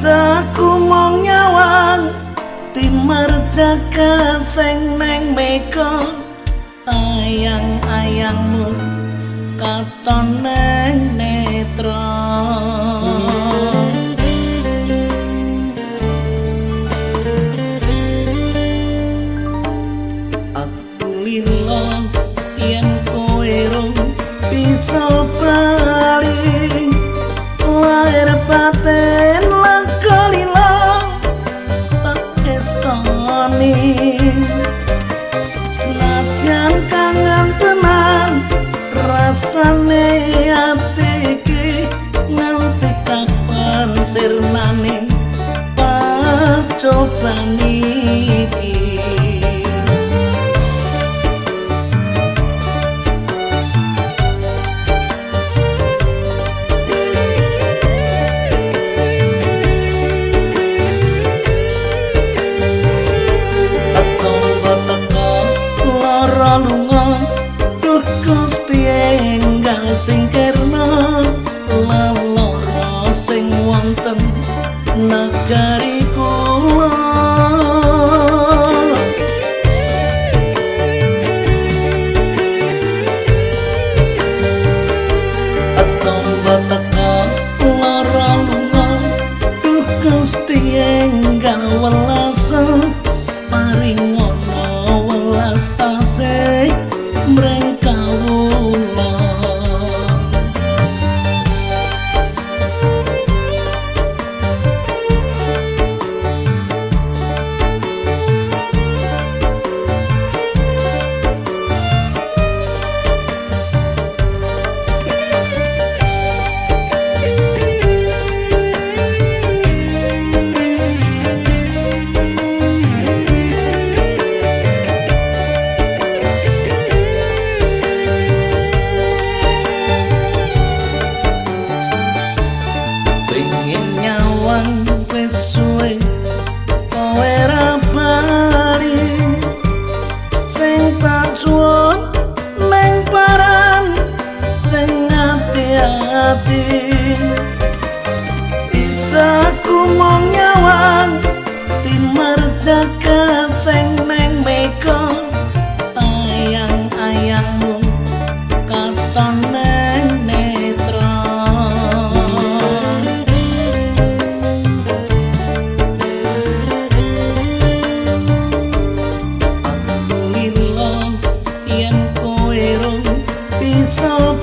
bisa ku mong nyawang timar jagat sing neng meko ayang-ayangmu katon neng me. Kerna lalohan sing wonten nagari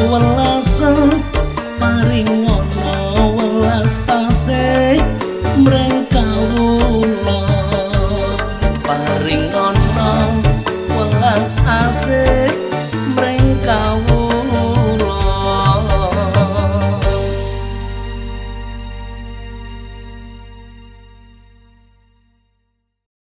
Well,